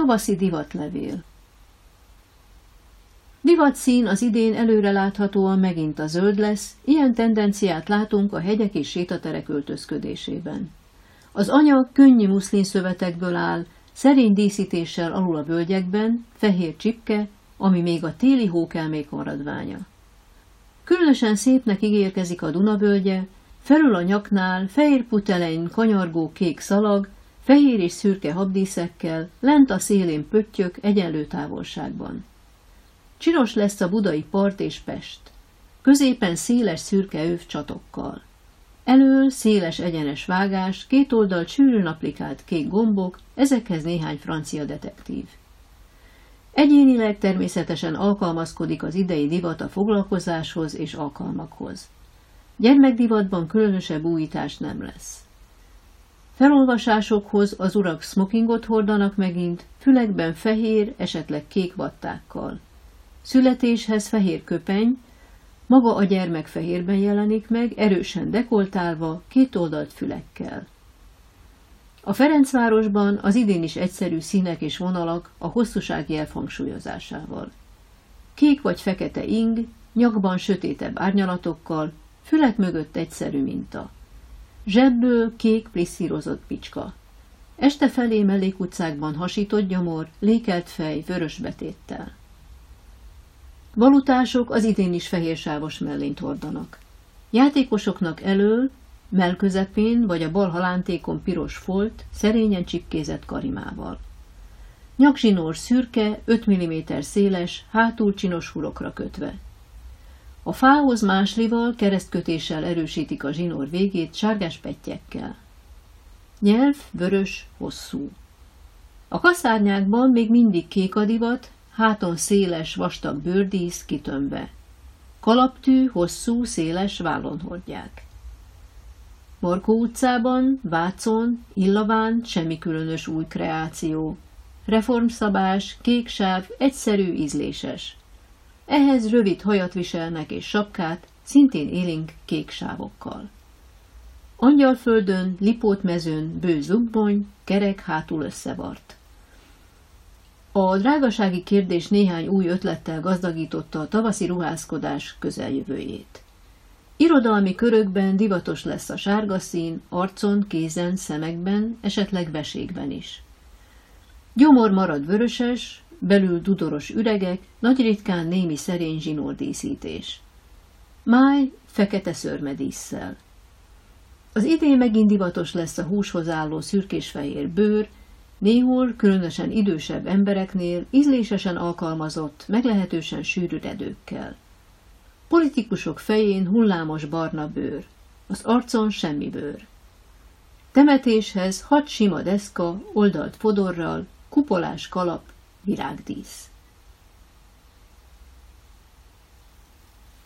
Tavaszi divatlevél Divatszín az idén előreláthatóan megint a zöld lesz, ilyen tendenciát látunk a hegyek és sétaterek öltözködésében. Az anyag könnyű muszlin szövetekből áll, szerény díszítéssel alul a völgyekben, fehér csipke, ami még a téli hókelmék maradványa. Különösen szépnek ígérkezik a Dunavölgye, felül a nyaknál fehér putelein kanyargó kék szalag, fehér és szürke habdíszekkel, lent a szélén pöttyök egyenlő távolságban. Csinos lesz a budai part és Pest. Középen széles szürke öv csatokkal. Elől széles egyenes vágás, két oldalt sűrűn applikált kék gombok, ezekhez néhány francia detektív. Egyénileg természetesen alkalmazkodik az idei divat a foglalkozáshoz és alkalmakhoz. Gyermekdivatban különösebb újítás nem lesz. Felolvasásokhoz az urak smokingot hordanak megint, fülekben fehér, esetleg kék vattákkal. Születéshez fehér köpeny, maga a gyermek fehérben jelenik meg, erősen dekoltálva, két oldalt fülekkel. A Ferencvárosban az idén is egyszerű színek és vonalak a hosszúsági elhangsúlyozásával. Kék vagy fekete ing, nyakban sötétebb árnyalatokkal, fülek mögött egyszerű minta. Zsebből kék plisszírozott picska. Este felé mellékutcákban hasított gyomor, lékelt fej, vörös betéttel. Valutások az idén is fehérsávos mellényt hordanak. Játékosoknak elől, melközepén vagy a bal halántékon piros folt, szerényen csipkézett karimával. Nyakzsinór szürke, 5 mm széles, hátul csinos hurokra kötve. A fához máslival, keresztkötéssel erősítik a zsinór végét sárgás pettyekkel. Nyelv vörös, hosszú. A kaszárnyákban még mindig kék a divat, háton széles, vastag bőrdísz kitömbe. Kalaptű, hosszú, széles vállon hordják. Morkó utcában, Vácon, Illaván semmi különös új kreáció. Reformszabás, kék sáv, egyszerű, ízléses. Ehhez rövid hajat viselnek és sapkát, szintén élénk kék sávokkal. Angyalföldön, Lipót mezőn, bő zubbony, kerek hátul összevart. A drágasági kérdés néhány új ötlettel gazdagította a tavaszi ruházkodás közeljövőjét. Irodalmi körökben divatos lesz a sárga szín, arcon, kézen, szemekben, esetleg veségben is. Gyomor marad vöröses, belül dudoros üregek, nagy ritkán némi szerény zsinórdíszítés. Máj fekete szörmedísszel. Az idén megint divatos lesz a húshoz álló szürkés-fehér bőr, Néhol, különösen idősebb embereknél ízlésesen alkalmazott, meglehetősen sűrű redőkkel. Politikusok fején hullámos barna bőr, az arcon semmi bőr. Temetéshez hat sima deszka, oldalt fodorral, kupolás kalap, Viragdis